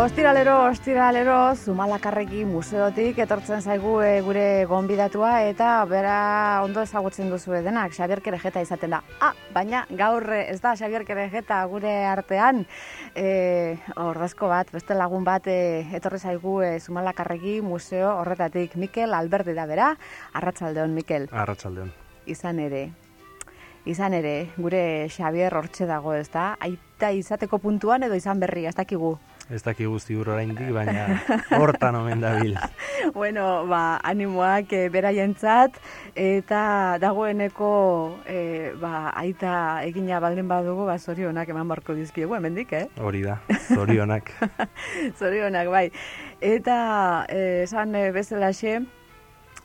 Ostiralero, ostiralero, Zumalakarregi museotik etortzen zaigu e, gure gonbidatua eta bera ondo ezagutzen duzu denak, Xabier Kerejeta izaten da. Ah, baina gaur ez da Xabier Kerejeta gure artean, e, ordezko bat, beste lagun bat e, etorri zaigu e, Zumalakarregi museo horretatik. Mikel Alberdi da bera, Arratsaldeon Mikel. Arratsaldeon. Izan ere, izan ere, gure Xabier hortxe dago ez da, aita izateko puntuan edo izan berri, ez dakigu. Ez daki guzti oraindik, baina hortan omen dabil. bueno, ba, animoak e, beraientzat eta dagoeneko e, ba, aita egina baldin badugu, ba, zorionak eman barko dizkiegu, hemendik, eh? Hori da, zorionak. zorionak, bai. Eta eh, esan bezalaxe,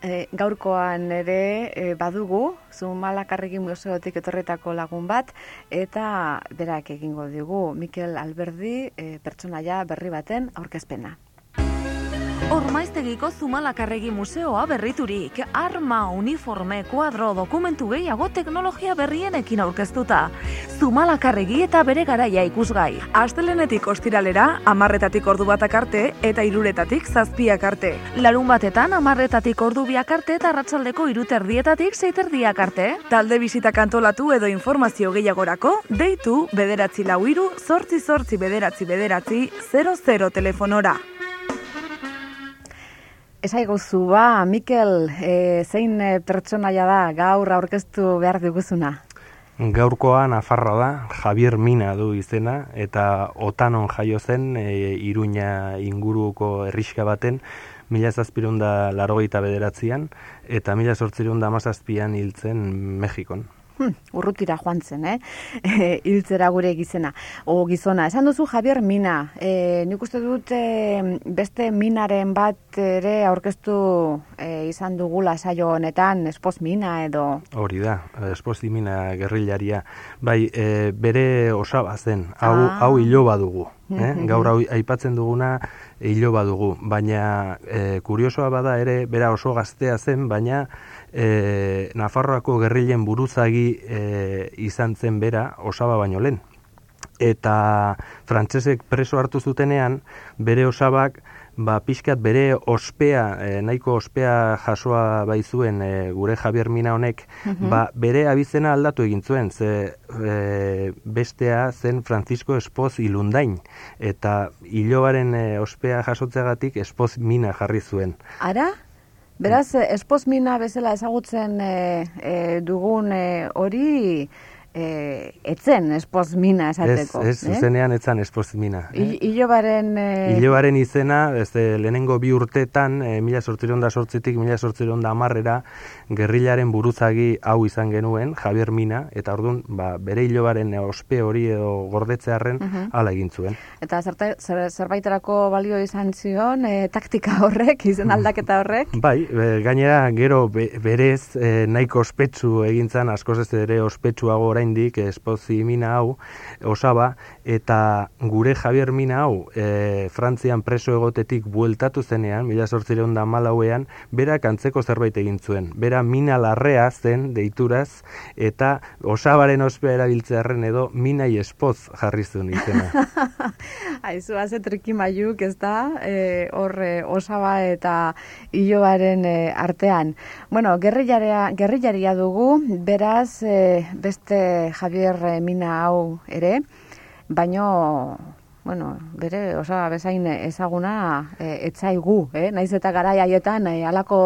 E, gaurkoan ere e, badugu, Zumalakarregi museotik etorretako lagun bat, eta berak egingo digu Mikel Alberdi e, pertsonaia berri baten aurkezpena. Ormaiztegiko Zumalakarregi museoa berriturik, arma, uniforme, kuadro, dokumentu gehiago teknologia berrienekin aurkeztuta. Zumalakarregi eta bere garaia ikusgai. Astelenetik ostiralera, amarretatik ordu batak arte eta iruretatik zazpiak arte. Larun batetan, amarretatik ordu biak arte eta ratzaldeko iruterdietatik zeiterdiak arte. Talde bizitak antolatu edo informazio gehiagorako, deitu bederatzi lau iru, zortzi zortzi bederatzi bederatzi, 00 telefonora. Esaigozu ba, Mikel, e, zein e, pertsonaia da gaur aurkeztu behar diguzuna? Gaurkoa Nafarra da, Javier Mina du izena, eta otanon jaio zen, e, Iruña inguruko herriska baten, mila zazpirunda larogeita bederatzean, eta mila zortzirunda amazazpian hiltzen Mexikon hmm, urrutira joan zen, eh? Hiltzera gure gizena. O gizona, esan duzu Javier Mina, e, nik uste dut e, beste minaren bat ere aurkeztu e, izan dugula saio honetan, espoz mina edo... Hori da, espoz mina gerrilaria. Bai, e, bere osaba zen, hau, ah. hau hilo badugu. Eh? Gaur hau aipatzen duguna hilo badugu, baina e, kuriosoa bada ere, bera oso gaztea zen, baina e, Nafarroako gerrilen buruzagi e, izan zen bera osaba baino lehen. Eta frantsesek preso hartu zutenean, bere osabak, ba, pixkat bere ospea, e, nahiko ospea jasoa baizuen e, gure Javier Mina honek, mhm. ba, bere abizena aldatu egin zuen, ze e, bestea zen Francisco Espoz ilundain, eta hilobaren e, ospea jasotzeagatik Espoz Mina jarri zuen. Ara? Beraz, esposmina bezala ezagutzen e, e, dugun hori e, etzen esposmina esateko. Ez, ez, zuzenean etzan esposmina. Eh? Ilobaren... E... Ilobaren izena, ez lehenengo bi urtetan, e, mila sortziron da sortzitik, mila sortziron da amarrera, gerrilaren buruzagi hau izan genuen, Javier Mina, eta orduan, ba, bere ilobaren ospe hori edo gordetzearen uh -huh. ala egin zuen. Eta zerte, zer, zerbaiterako balio izan zion, e, taktika horrek, izen aldaketa horrek? Bai, gainera, gero berez e, nahiko ospetsu egintzan, askoz ez ere ospetsuago oraindik espozi mina hau, osaba, eta gure Javier Mina hau, e, Frantzian preso egotetik bueltatu zenean, mila sortzireun da malauean, berak antzeko zerbait egin zuen. Bera mina larrea zen deituraz eta osabaren ospea erabiltzearen edo minai espoz jarri zuen izena. Aizu, haze triki maiuk ez da, e, horre osaba eta hilobaren e, artean. Bueno, gerrilaria dugu, beraz e, beste Javier Mina hau ere, baino bueno, bere, osa, bezain ezaguna e, etzaigu, eh? naiz eta garai haietan e, alako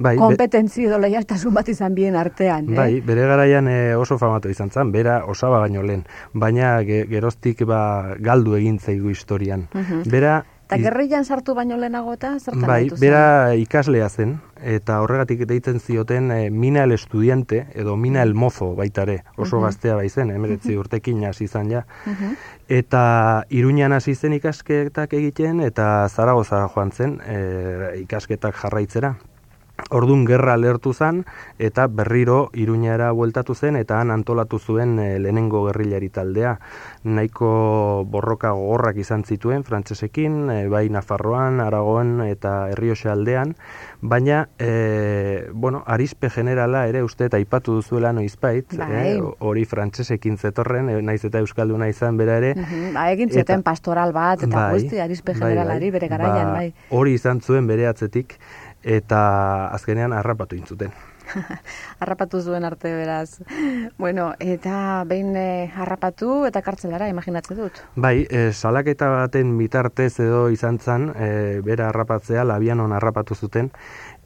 bai, kompetentzi edo lehialtasun bat izan bien artean. Eh? Bai, bere garaian e, oso famatu izan zen, bera osaba baino lehen, baina geroztik ba, galdu egin zaigu historian. Bera, Eta gerrian sartu baino lehenago eta zertan Bai, bera ikaslea zen, eta horregatik deitzen zioten e, mina el estudiante, edo mina el mozo baitare, oso gaztea bai zen, emeretzi urtekin hasi izan ja. Eta iruñan hasi zen ikasketak egiten, eta zaragoza joan zen e, ikasketak jarraitzera. Ordun gerra lertu zen eta berriro Iruñara bueltatu zen eta han antolatu zuen e, lehenengo gerrilari taldea. Nahiko borroka gogorrak izan zituen frantsesekin, e, bai Nafarroan, Aragoan eta Herrioxe aldean, baina e, bueno, arispe generala ere uste eta aipatu duzuela noizbait, bai. hori frantsesekin zetorren, e, naiz eta euskalduna izan bera ere. Ba, egin zuten pastoral bat eta bai, guzti arispe bai, generalari bai, bere garaian, ba, bai. Hori izan zuen bere atzetik eta azkenean harrapatu intzuten. harrapatu zuen arte beraz. Bueno, eta behin eh, harrapatu eta kartzelara imaginatze dut. Bai, e, salaketa baten bitartez edo izan zen, e, bera harrapatzea, labianon harrapatu zuten,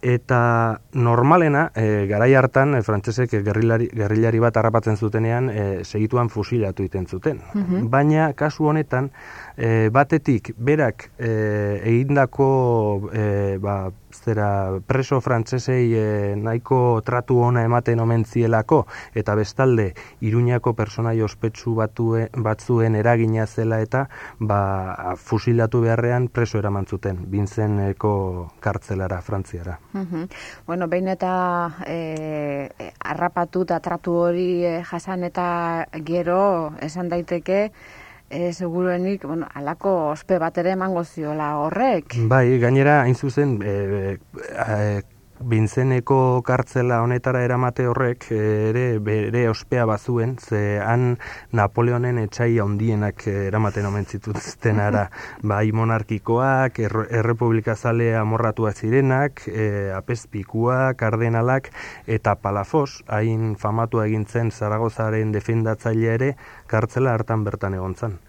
eta normalena e, garai hartan e, frantsesek gerrilari, gerrilari bat harrapatzen zutenean e, segituan fusilatu iten zuten. Mhm. Baina kasu honetan e, batetik berak e, egindako e, ba, zera preso frantsesei e, nahiko tratu ona ematen omen zielako eta bestalde Iruñako personai ospetsu batue, batzuen eragina zela eta ba, fusilatu beharrean preso eraman zuten Binzeneko kartzelara Frantziara. Bueno, behin eta e, arrapatu eta tratu hori jasan eta gero esan daiteke e, seguruenik, bueno, alako ospe bat ere emango ziola horrek. Bai, gainera, hain zuzen, e, e, Bintzeneko kartzela honetara eramate horrek ere bere ospea bazuen, ze han Napoleonen etxai handienak eramaten omen zituzten ara, bai monarkikoak, er, errepublika zale amorratuak zirenak, e, apespikua, kardenalak, eta palafos, hain famatu egintzen Zaragozaren defendatzailea ere, kartzela hartan bertan egon zen.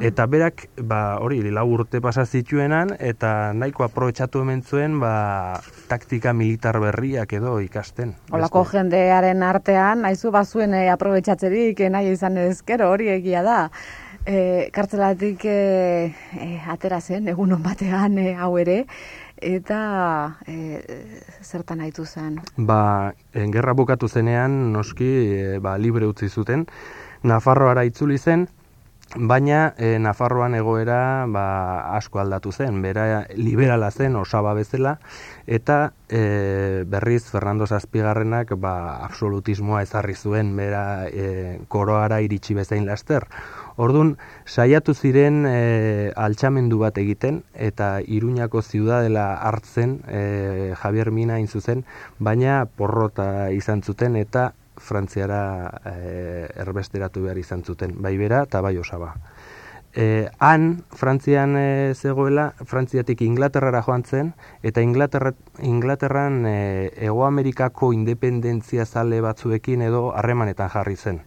Eta berak, ba, hori, lau urte pasa zituenan, eta nahiko aprobetsatu hemen zuen, ba, taktika militar berriak edo ikasten. Olako jendearen artean, naizu bazuen e, aprobetsatzerik, eh, nahi izan ezkero, hori egia da. E, kartzelatik e, e, atera zen, egun batean e, hau ere, eta e, zertan haitu zen? Ba, gerra bukatu zenean, noski, e, ba, libre utzi zuten, Nafarroara itzuli zen, Baina e, Nafarroan egoera ba, asko aldatu zen, bera liberala zen osaba bezala, eta e, berriz Fernando Zazpigarrenak ba, absolutismoa ezarri zuen, bera e, koroara iritsi bezain laster. Ordun saiatu ziren e, altxamendu bat egiten, eta Iruñako ziudadela hartzen e, Javier Mina zuzen, baina porrota izan zuten, eta Frantziara e, erbesteratu behar izan zuten, bai bera eta bai osaba. E, han, Frantzian e, zegoela, Frantziatik Inglaterrara joan zen, eta Inglaterra, Inglaterran e, Ego Amerikako independentzia zale batzuekin edo harremanetan jarri zen.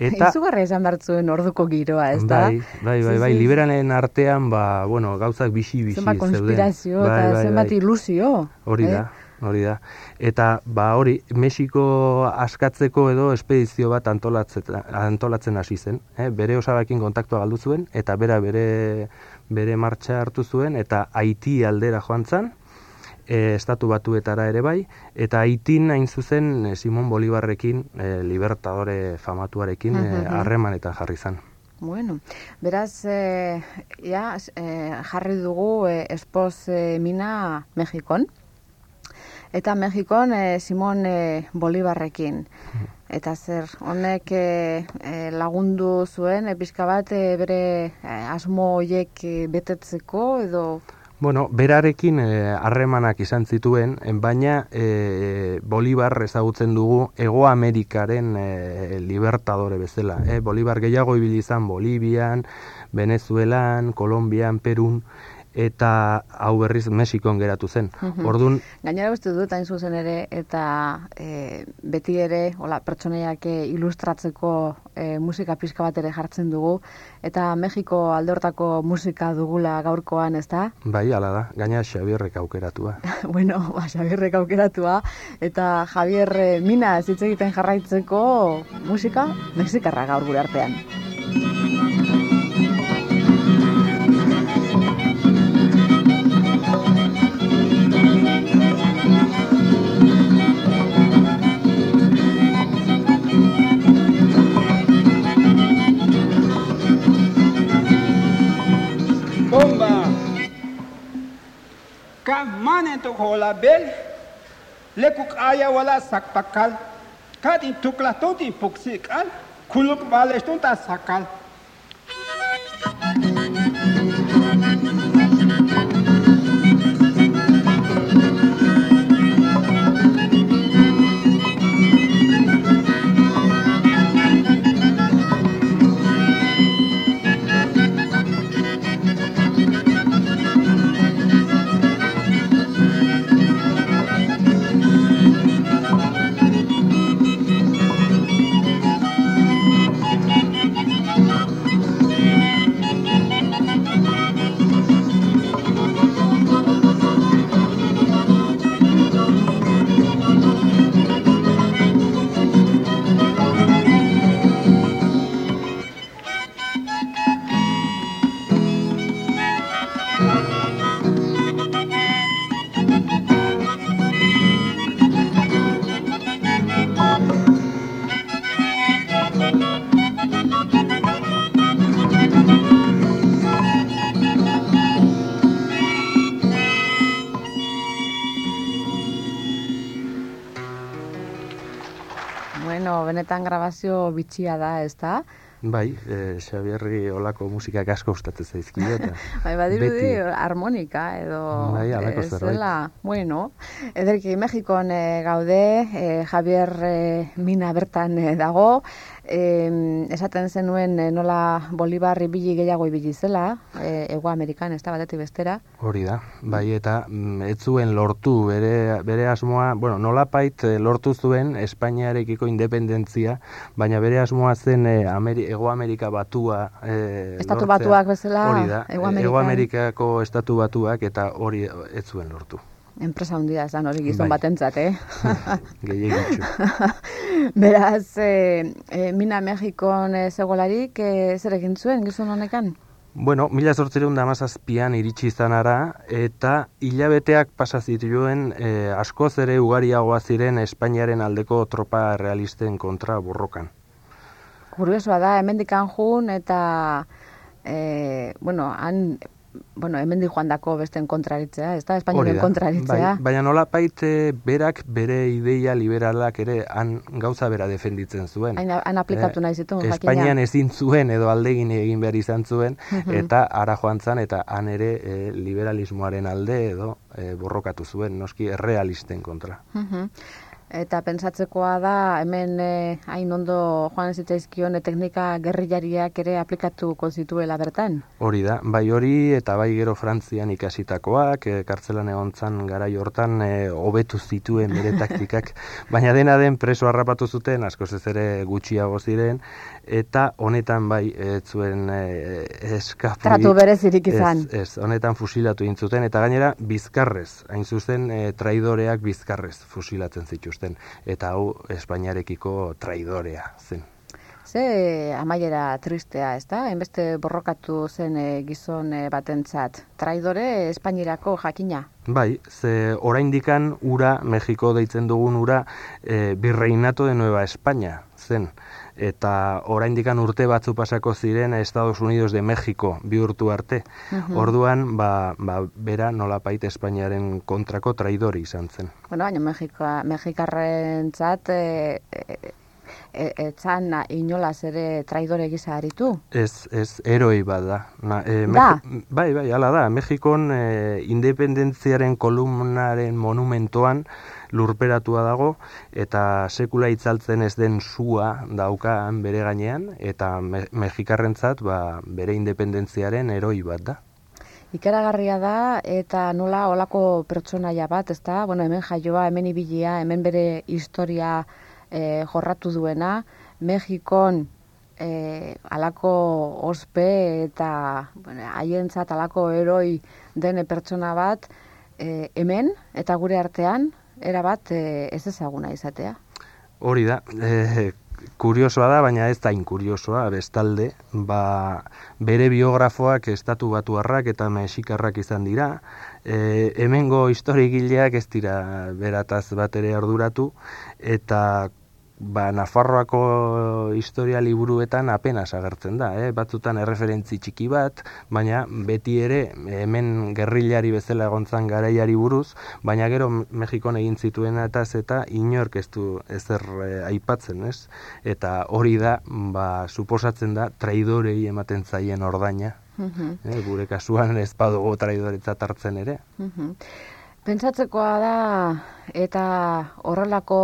Eta Izugarri esan bertzuen orduko giroa, ez da? Bai, bai, bai, bai, liberanen artean, ba, bueno, gauzak bisi-bisi zeuden. Zenbat konspirazio bai, eta bai, zenbat bai. ilusio. Hori da, hori da. Eta ba hori, Mexiko askatzeko edo espedizio bat antolatzen, antolatzen hasi zen. Eh? Bere osabakin kontaktua galdu zuen, eta bera bere, bere martxa hartu zuen, eta Haiti aldera joan zen, e, estatu batuetara ere bai, eta Haitin hain zuzen e, Simon Bolibarrekin, e, libertadore famatuarekin, e, harremanetan jarri zen. Bueno, beraz, e, ja, e, jarri dugu e, espoz e, mina Mexikon, eta Mexikon e, Simon e, Bolibarrekin. Eta zer, honek e, lagundu zuen, epizka bat e, bere asmo horiek betetzeko edo... Bueno, berarekin harremanak izan zituen, baina e, Bolibar ezagutzen dugu Ego Amerikaren e, libertadore bezala. E, Bolibar gehiago ibili izan Bolibian, Venezuelan, Kolombian, Perun, eta hau berriz Mexikon geratu zen. Mhm. Ordun gainera beste dut hain zuzen ere eta e, beti ere hola pertsonaiak e, ilustratzeko e, musika pizka bat ere jartzen dugu eta Mexiko alde hortako musika dugula gaurkoan, ezta? Bai, hala da. Gaina Xabierrek aukeratua. bueno, ba Xabierrek aukeratua eta Javier e, Mina ez egiten jarraitzeko musika mexikarra gaur gure artean. mane tuk hola bel lekuk aya wala sak pakal. Kadin tukla toti fuksik al kuluk bales tunta sakal. Benetan grabazio bitxia da, ez da? Bai, e, Xabierri olako musikak asko gustatzen zaizkio eta Bai, badirudi beti- harmonika edo Bai, halako ez zerbait. dela, bueno, ederki Mexikon eh, gaude, eh, Javier eh, Mina bertan eh, dago, eh, esaten zenuen eh, nola Bolivar ibili gehiago ibili zela, eh, Ego Amerikan, ez da batetik bestera, Hori da, bai eta mm, ez zuen lortu bere, bere asmoa, bueno, nolapait eh, lortu zuen Espainiarekiko independentzia, baina bere asmoa zen eh, Ameri, Ego Amerika batua eh, Estatu lortzea. Batuak bezala, hori da, Hego eh, Amerikan. Hego Amerikako estatu batuak eta hori ez zuen lortu. Enpresa handia esan hori gizon Bai. batentzat, eh? Gehiagitxu. Beraz, eh, eh, Mina Mexikon eh, zegolarik, eh, zer egin zuen gizon honekan? Bueno, mila zortzireun da mazazpian iritsi izanara, eta hilabeteak pasa zituen eh, askoz ere ugariagoa ziren Espainiaren aldeko tropa realisten kontra borrokan. Kuriosoa da, hemendikan jun eta, e, bueno, han, bueno, hemendik joan dako besten kontraritzea, ez da, Hori espainolen da, kontraritzea. Bai, baina nola baite berak bere ideia liberalak ere han gauza bera defenditzen zuen. Hain, han aplikatu Eh, nahi zituen, jakina. Espainian ezin zuen edo aldegin egin behar izan zuen, Mhm. eta ara joan zan, eta han ere eh, liberalismoaren alde edo eh, borrokatu zuen, noski errealisten kontra. Eta pentsatzekoa da, hemen eh, hain ondo joan zitzaizkion eh, teknika gerrillariak ere aplikatuko zituela bertan. Hori da, bai hori eta bai gero Frantzian ikasitakoak, e, kartzelan egon zan garai hortan e, hobetu zituen bere taktikak, baina dena den preso harrapatu zuten, askoz ez ere gutxiago ziren, eta honetan bai ez zuen e, eskapu... Tratu berezirik izan. Ez, ez, honetan fusilatu egin zuten, eta gainera bizkarrez, hain zuzen e, traidoreak bizkarrez fusilatzen zituzten, eta hau Espainiarekiko traidorea zen. Ze amaiera tristea, ez da? Hainbeste borrokatu zen eh, gizon eh, batentzat. Traidore Espainirako jakina. Bai, ze oraindikan ura, Mexiko deitzen dugun ura, e, birreinato de Nueva España zen. Eta oraindikan urte batzu pasako ziren Estados Unidos de México bihurtu arte. Mhm. Orduan, ba, ba, bera nolapait Espainiaren kontrako traidori izan zen. Bueno, baina Mexika, Mexikarrentzat e, e, e, etzan inolaz ere traidore gisa aritu. Ez, ez, eroi bat da. Na, e, Da? Bai, bai, hala da. Mexikon e, independentziaren kolumnaren monumentoan lurperatua dago eta sekula itzaltzen ez den sua daukan bere gainean eta me, mexikarrentzat ba, bere independentziaren eroi bat da. Ikaragarria da eta nola olako pertsonaia bat, ezta? Bueno, hemen jaioa, hemen ibilia, hemen bere historia eh, jorratu duena, Mexikon eh, alako ospe eta bueno, haientzat alako eroi den pertsona bat eh, hemen eta gure artean erabat eh, ez ezaguna izatea. Hori da, e, kuriosoa da, baina ez da inkuriosoa, bestalde, ba, bere biografoak estatu batuarrak eta mexikarrak izan dira, e, hemengo historigileak ez dira berataz bat ere arduratu, eta ba, Nafarroako historia liburuetan apenas agertzen da, eh? batzutan erreferentzi txiki bat, baina beti ere hemen gerrilari bezala egontzan garaiari buruz, baina gero Mexikon egin zituen eta eta inork ez du ezer eh, aipatzen, ez? Eta hori da, ba, suposatzen da, traidorei ematen zaien ordaina, eh? gure kasuan ez badugu traidoretzat hartzen ere. Pentsatzekoa da, eta horrelako,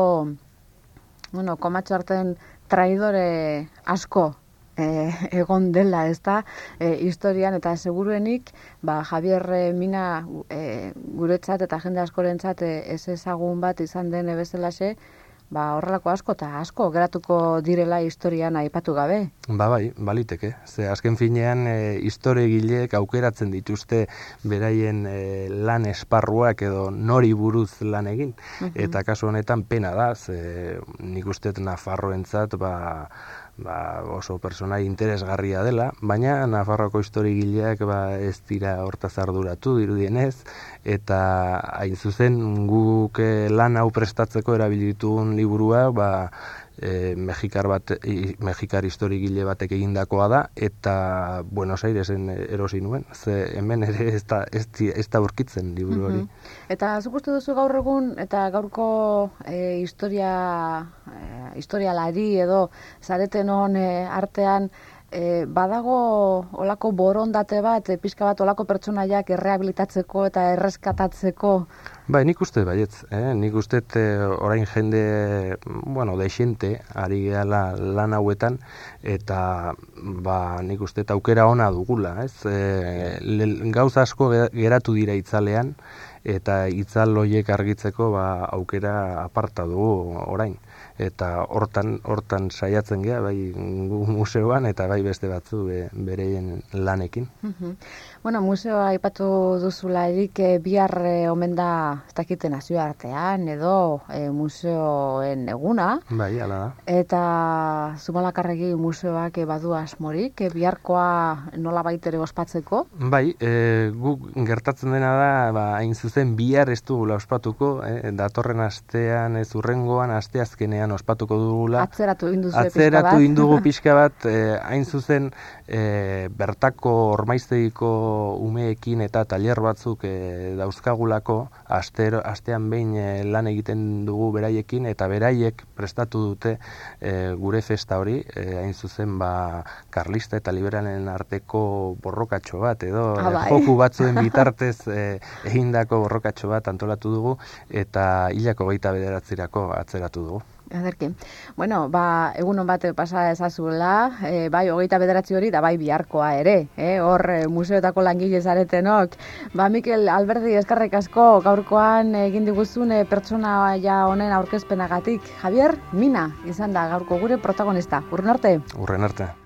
bueno, komatxarten traidore asko e, egon dela, ez da, e, historian, eta seguruenik, ba, Javier Mina e, guretzat eta jende askorentzat ez ezagun bat izan den ebezelaxe, ba, horrelako asko eta asko geratuko direla historian aipatu gabe. Ba, bai, baliteke. Ze azken finean e, historiegileek aukeratzen dituzte beraien e, lan esparruak edo nori buruz lan egin. Eta kasu honetan pena da, ze nik uste Nafarroentzat, ba, ba, oso personai interesgarria dela, baina Nafarroko historigileak ba, ez dira hortaz arduratu dirudienez, eta hain zuzen guk eh, lan hau prestatzeko erabilitun liburua, ba, e, mexikar bat i, mexikar historigile batek egindakoa da eta Buenos Airesen erosi nuen. Ze hemen ere ez da ez, ez da aurkitzen liburu hori. Mm eta zuk uste duzu gaur egun eta gaurko e, historia e, historialari edo zareten hon e, artean e, badago olako borondate bat, e, pixka bat olako pertsonaiak errehabilitatzeko eta erreskatatzeko? Bai, nik uste baietz, eh? nik uste e, orain jende, bueno, deixente, ari gehala lan hauetan, eta ba, nik uste aukera ona dugula, ez? E, gauza asko geratu dira itzalean, eta itzal hoiek argitzeko ba, aukera aparta dugu orain eta hortan hortan saiatzen gea bai museoan eta bai beste batzu be, bereien lanekin. Bueno, museoa aipatu duzularik e, bihar e, omen da ez dakite nazioartean edo e, museoen eguna. Bai, hala da. Eta Zumalakarregi museoak e, badu asmorik e, biharkoa nola baitere ospatzeko? Bai, e, guk gertatzen dena da, ba, hain zuzen bihar ez dugula ospatuko, e, datorren astean ez urrengoan asteazkenean ospatuko dugula. Atzeratu induzu Atzeratu indugu pixka bat, eh, hain zuzen eh, bertako ormaiztegiko umeekin eta tailer batzuk eh, dauzkagulako, astero, astean behin eh, lan egiten dugu beraiekin, eta beraiek prestatu dute eh, gure festa hori, eh, hain zuzen ba, karlista eta liberalen arteko borrokatxo bat, edo ah, bai. joku batzuen bitartez eh, egindako borrokatxo bat antolatu dugu, eta hilako gaita bederatzirako atzeratu dugu. Aderki. Bueno, ba, egun hon bat pasa ezazuela, e, bai, hogeita bederatzi hori, da bai biharkoa ere, e, hor e, museotako langile zaretenok. Ba, Mikel Alberdi eskarrek asko gaurkoan egin diguzun pertsona ja honen aurkezpenagatik. Javier, Mina, izan da gaurko gure protagonista. Urren arte? Urren arte.